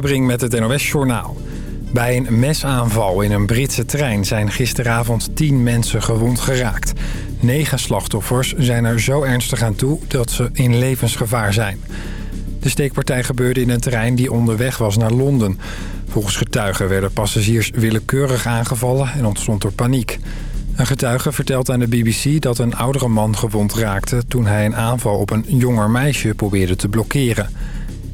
Evenbrink met het NOS-journaal. Bij een mesaanval in een Britse trein zijn gisteravond tien mensen gewond geraakt. Negen slachtoffers zijn er zo ernstig aan toe dat ze in levensgevaar zijn. De steekpartij gebeurde in een trein die onderweg was naar Londen. Volgens getuigen werden passagiers willekeurig aangevallen en ontstond er paniek. Een getuige vertelt aan de BBC dat een oudere man gewond raakte... toen hij een aanval op een jonger meisje probeerde te blokkeren.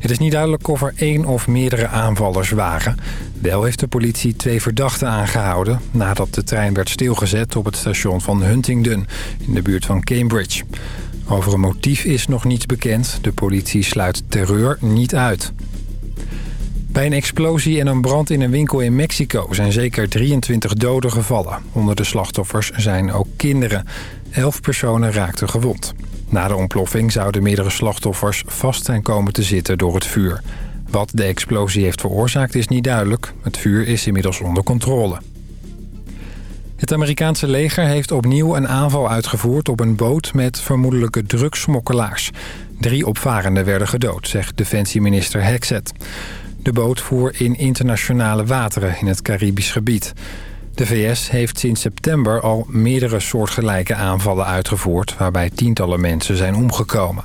Het is niet duidelijk of er één of meerdere aanvallers waren. Wel heeft de politie twee verdachten aangehouden... nadat de trein werd stilgezet op het station van Huntingdon... in de buurt van Cambridge. Over een motief is nog niets bekend. De politie sluit terreur niet uit. Bij een explosie en een brand in een winkel in Mexico zijn zeker 23 doden gevallen. Onder de slachtoffers zijn ook kinderen. Elf personen raakten gewond. Na de ontploffing zouden meerdere slachtoffers vast zijn komen te zitten door het vuur. Wat de explosie heeft veroorzaakt is niet duidelijk. Het vuur is inmiddels onder controle. Het Amerikaanse leger heeft opnieuw een aanval uitgevoerd op een boot met vermoedelijke drugsmokkelaars. Drie opvarenden werden gedood, zegt defensieminister Hexet. De boot voer in internationale wateren in het Caribisch gebied. De VS heeft sinds september al meerdere soortgelijke aanvallen uitgevoerd... waarbij tientallen mensen zijn omgekomen.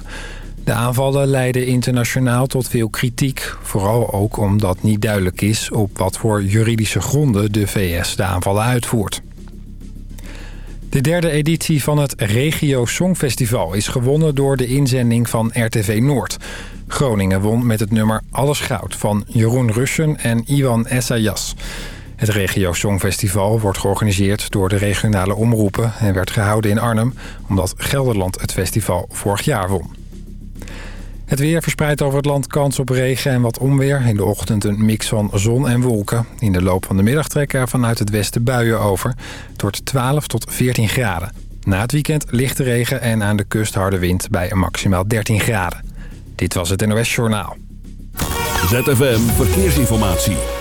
De aanvallen leiden internationaal tot veel kritiek. Vooral ook omdat niet duidelijk is op wat voor juridische gronden de VS de aanvallen uitvoert. De derde editie van het Regio Songfestival is gewonnen door de inzending van RTV Noord. Groningen won met het nummer Alles Goud van Jeroen Russen en Iwan Essayas. Het Regio Songfestival wordt georganiseerd door de regionale omroepen... en werd gehouden in Arnhem omdat Gelderland het festival vorig jaar won. Het weer verspreidt over het land kans op regen en wat onweer. In de ochtend een mix van zon en wolken. In de loop van de middag trekken er vanuit het westen buien over. Het wordt 12 tot 14 graden. Na het weekend lichte regen en aan de kust harde wind bij een maximaal 13 graden. Dit was het NOS Journaal. ZFM Verkeersinformatie.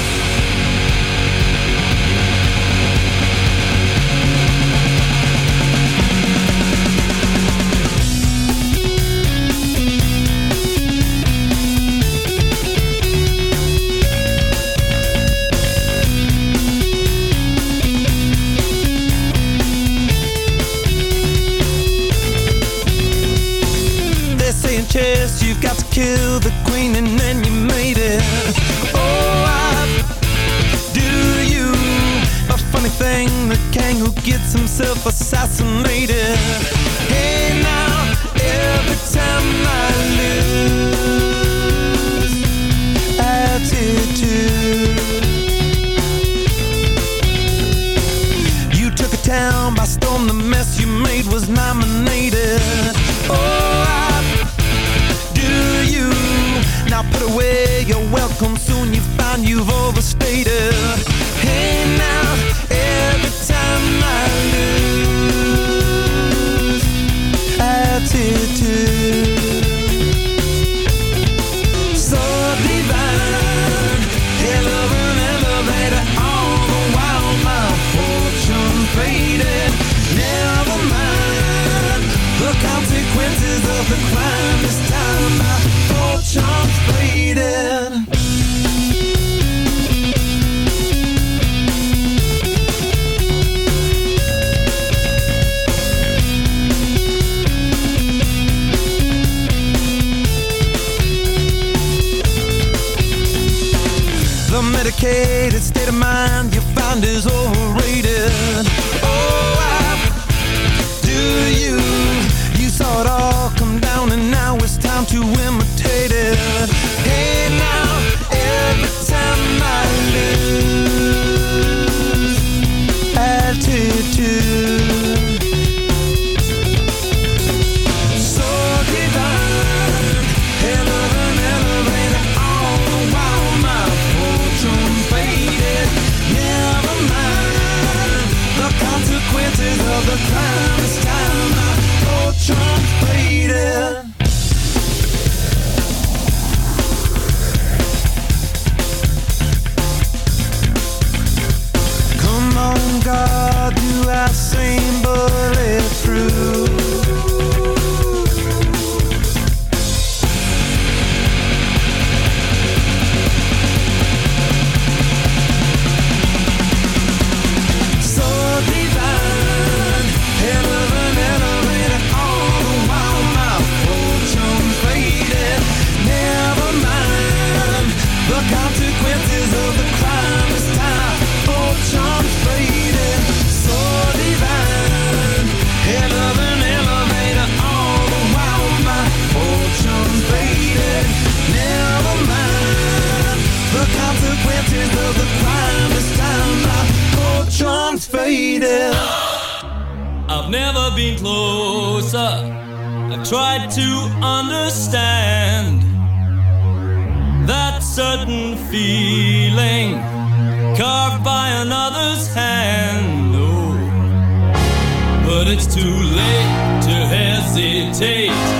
Kill the queen and then you made it. Oh, I do you. A funny thing, the king who gets himself assassinated. Hey now, every time I lose attitude. You took a town by storm, the mess you made was nominated. Oh, Now put away your welcome Soon you find you've overstated creeping closer. I tried to understand that certain feeling carved by another's hand. Oh, but it's too late to hesitate.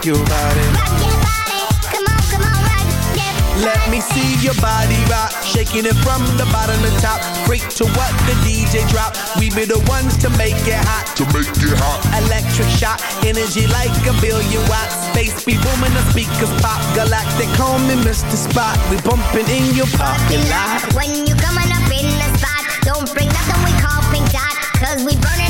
Body. Rock your body. Rock that body. Come on, come on, rock that body. Let me see your body rock, shaking it from the bottom to top. Freak to what the DJ drop. We be the ones to make it hot. to make it hot. Electric shock, energy like a billion watts. Space be booming, the speakers pop. Galactic, call me Mr. Spot. We bumping in your parking lot. When you coming up in the spot, don't bring nothing we call pink dot, cause we burning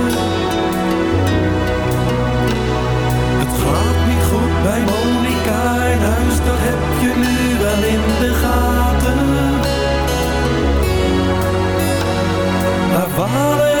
Huis, dat heb je nu wel in de gaten. Vader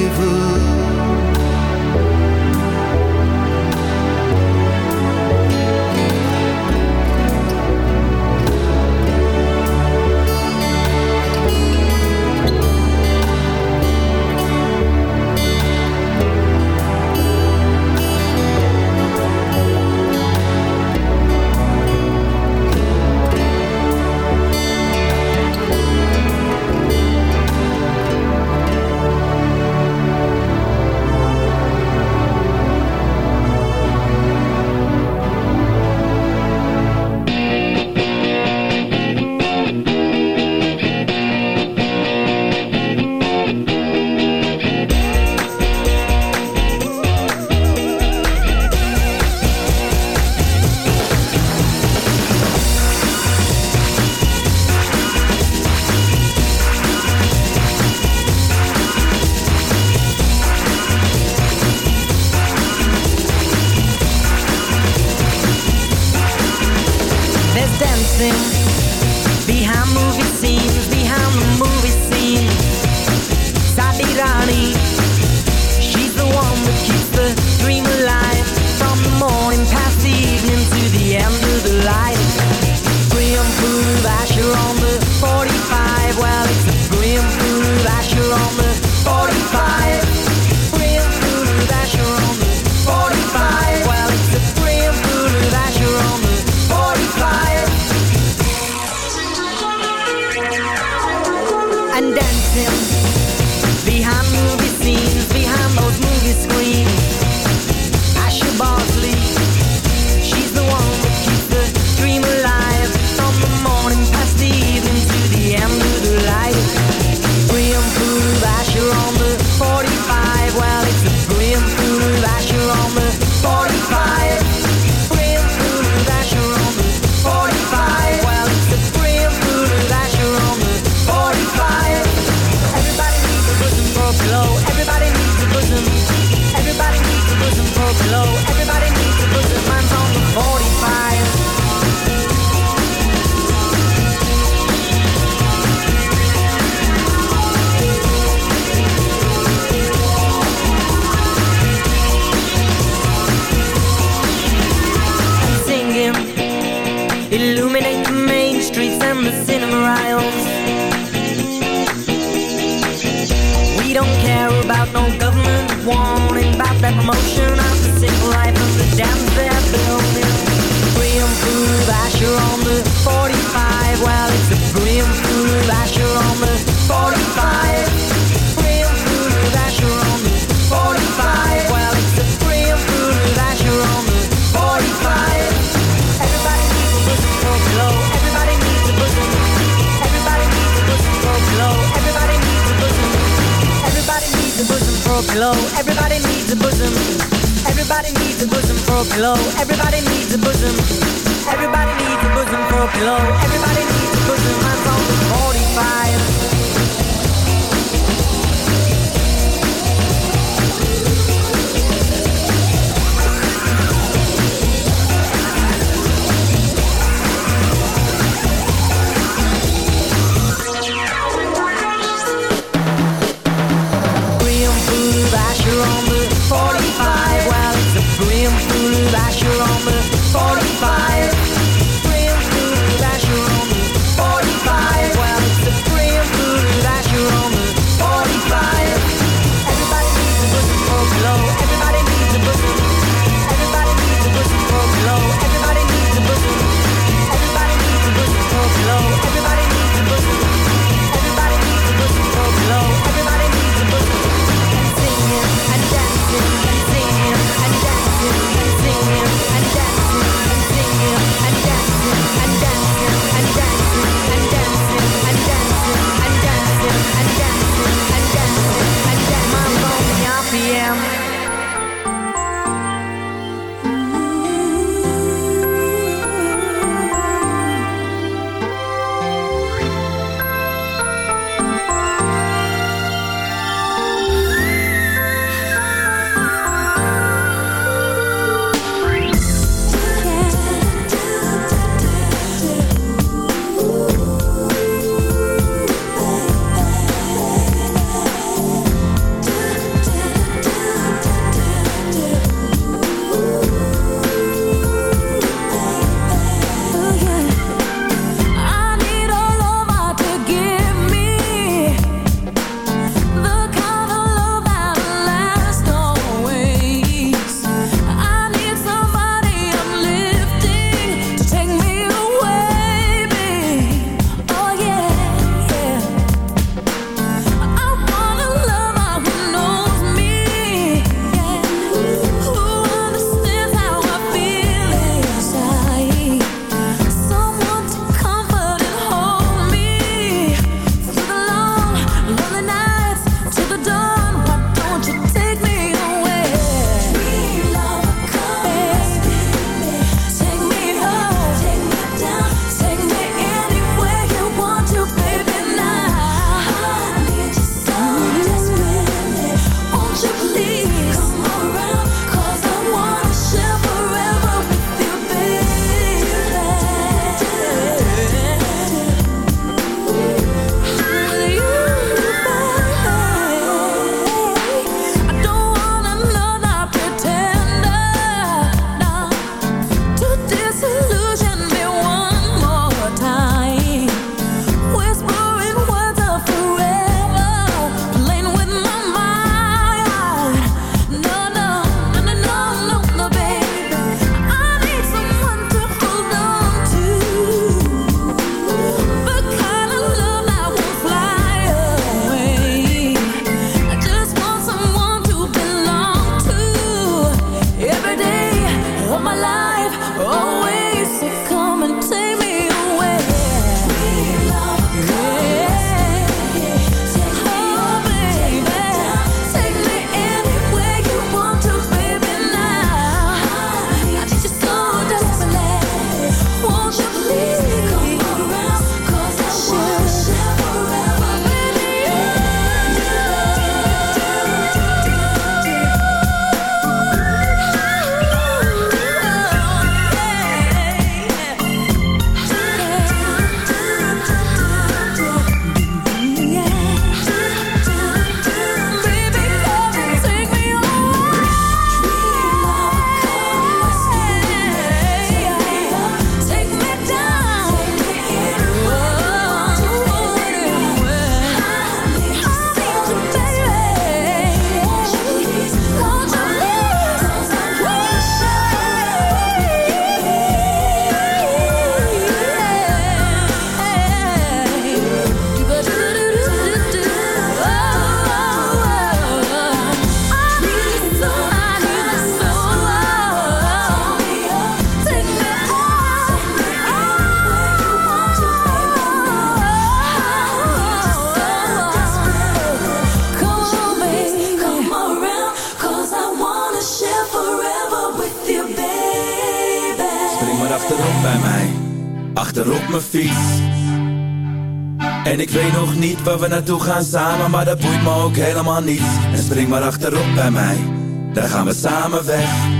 miles. We don't care about no government warning about that promotion of the single life of the dams they're building. We food, Asher on the 45 Well. pillow. Everybody needs a bosom. Everybody needs a bosom for a pillow. Everybody needs a bosom. Everybody needs a bosom for a pillow. Everybody needs a bosom. I'm on 45. through the back, you're on the 45. Achterop bij mij, achterop mijn fiets. En ik weet nog niet waar we naartoe gaan samen, maar dat boeit me ook helemaal niet. En spring maar achterop bij mij, daar gaan we samen weg.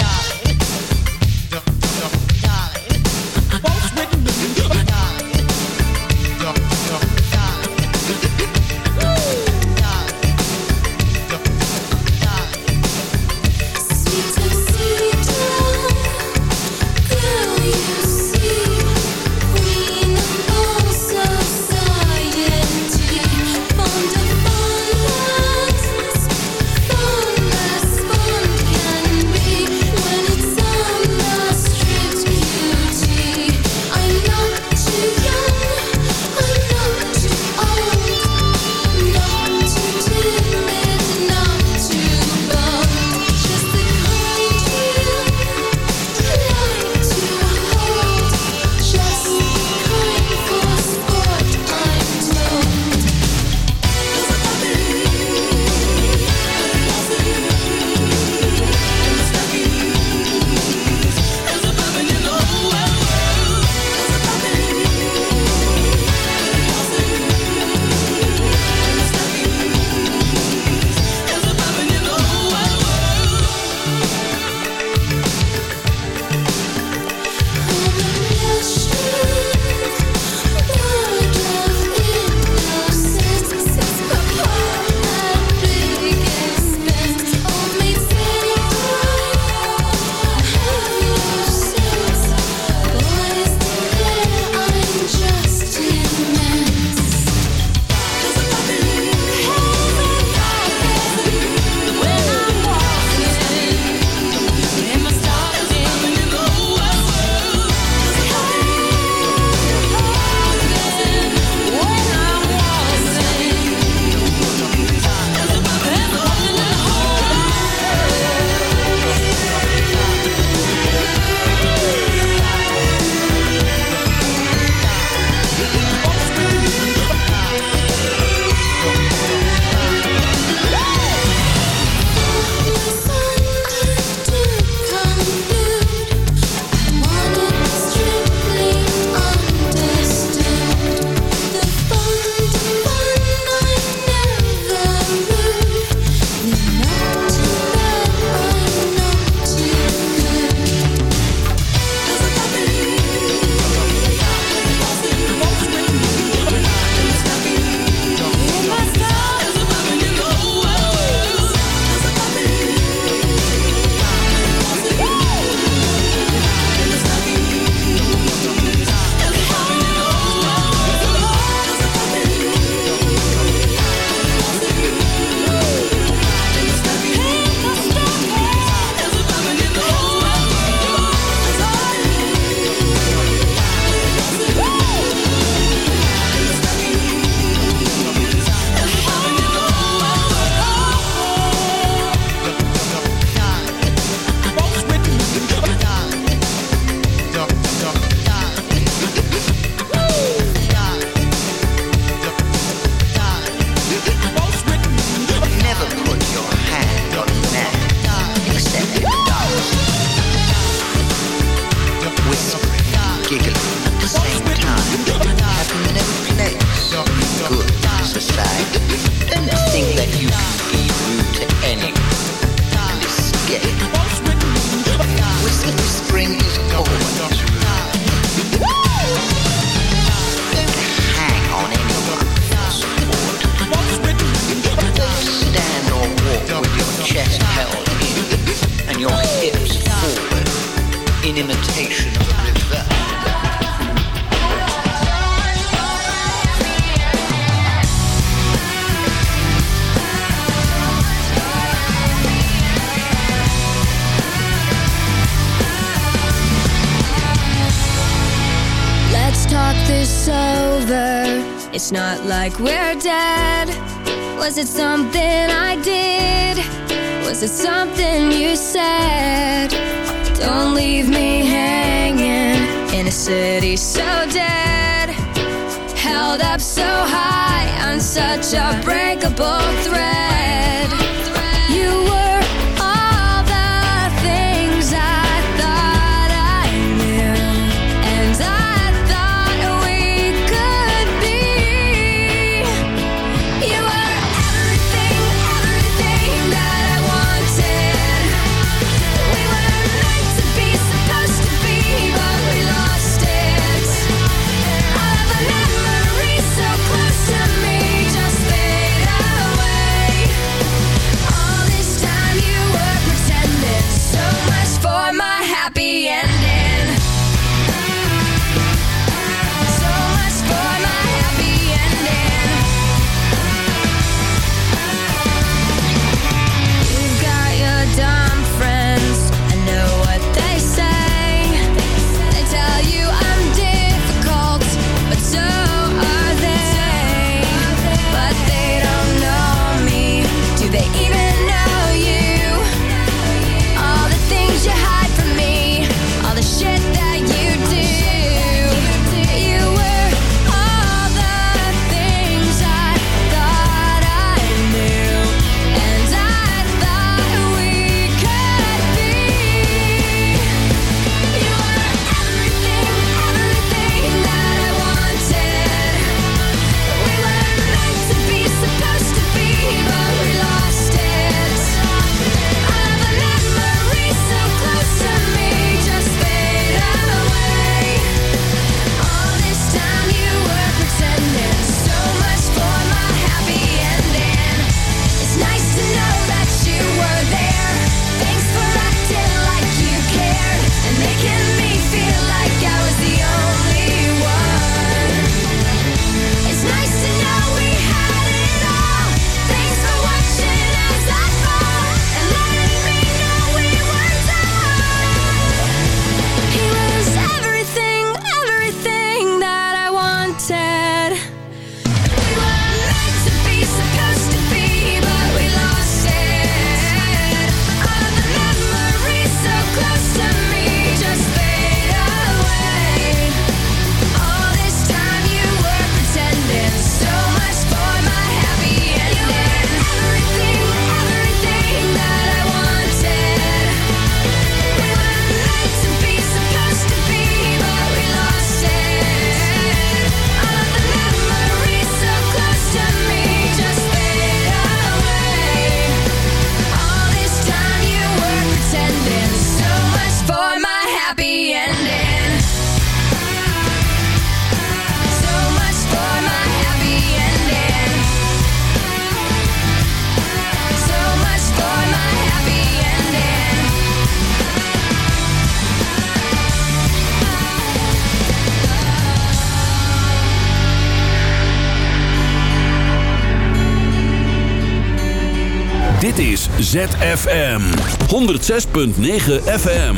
ZFM. 106.9 FM.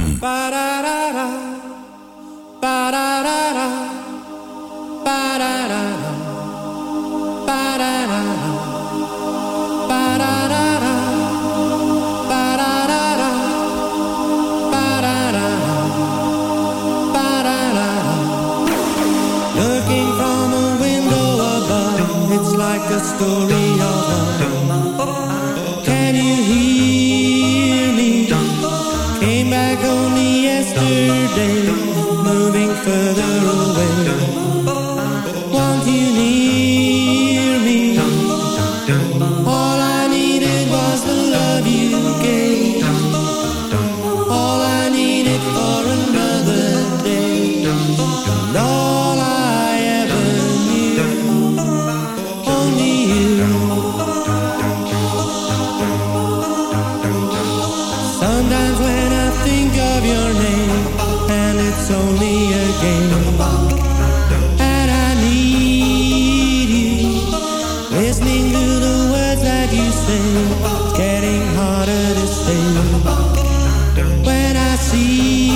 Looking from a window above, it's like a story day. see.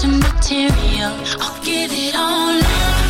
To material? I'll give it all up.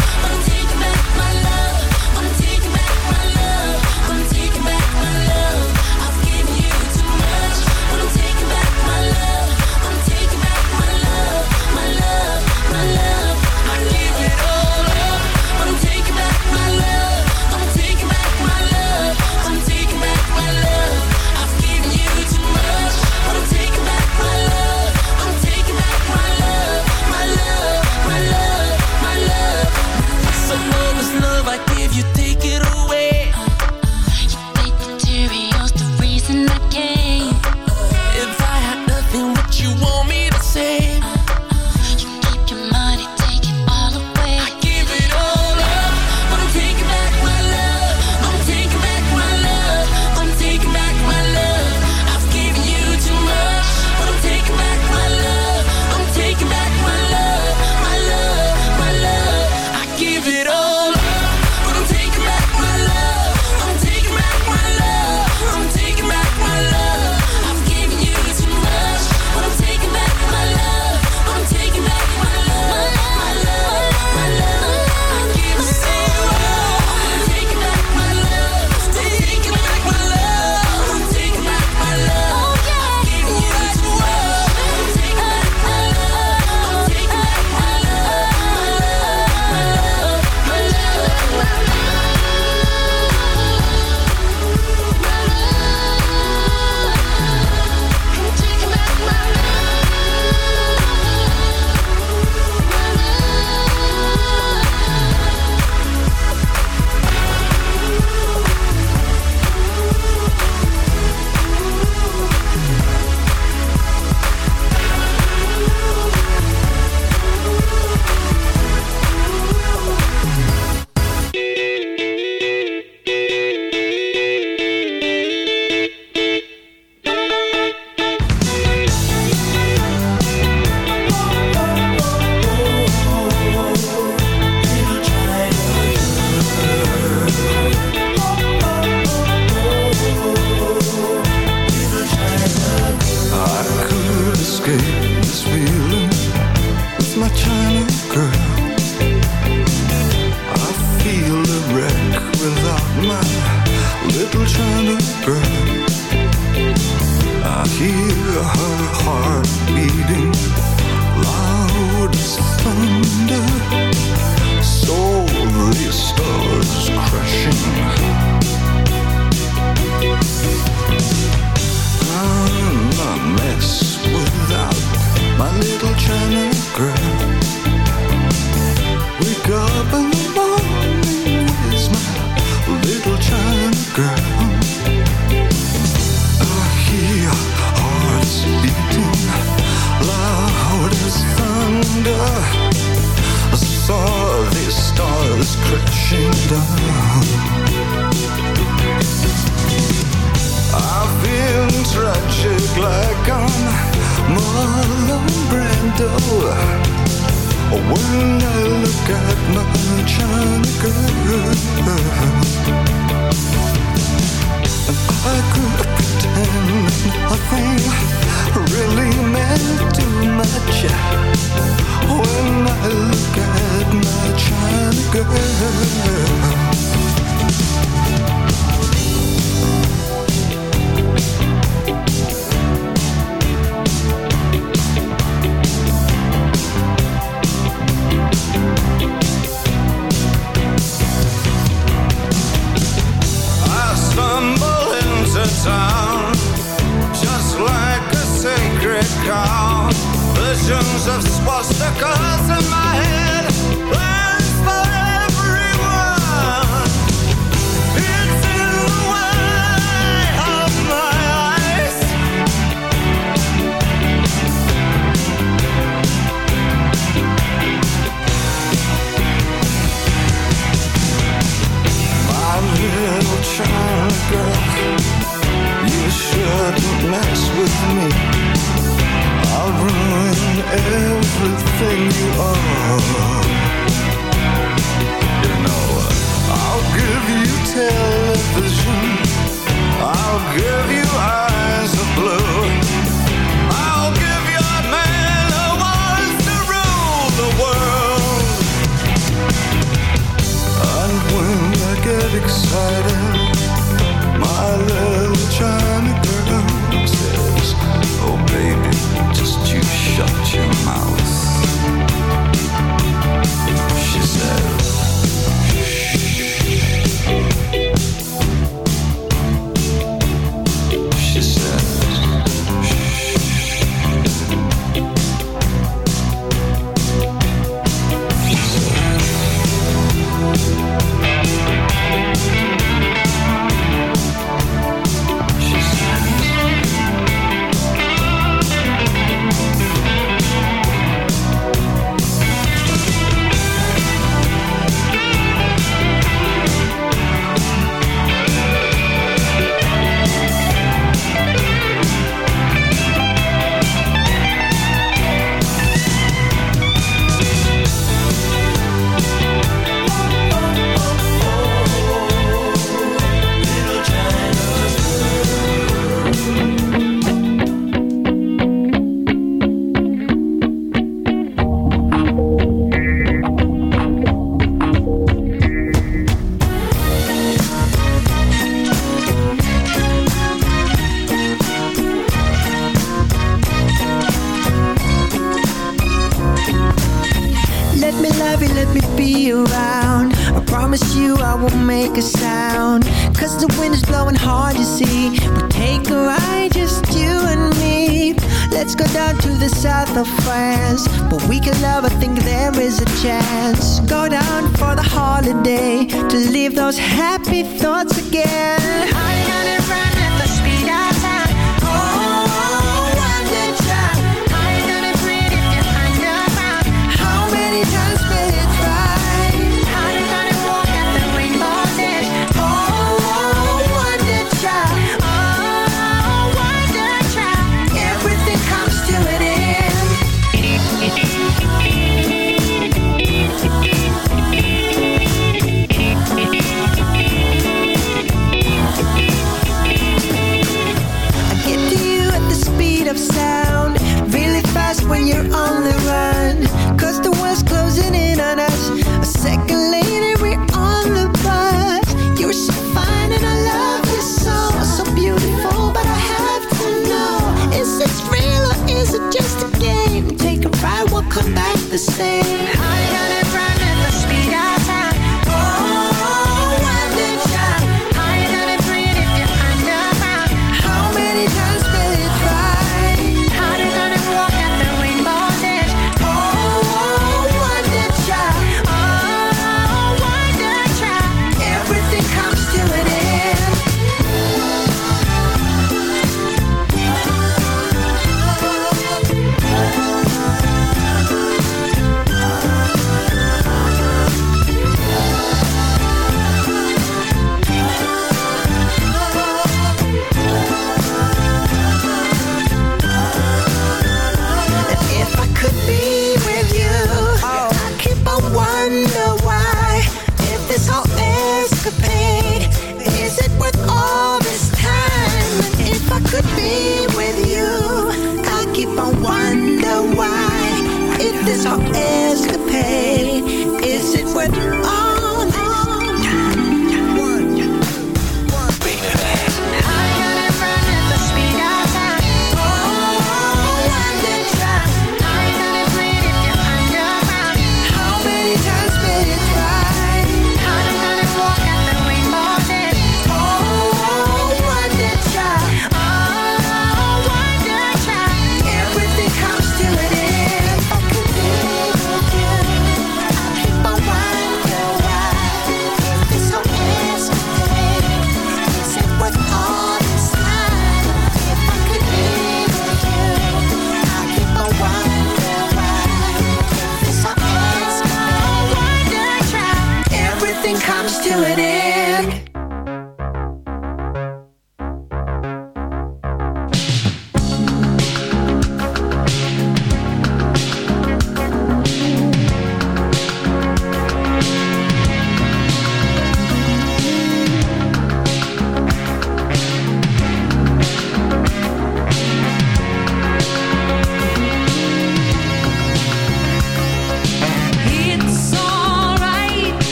only right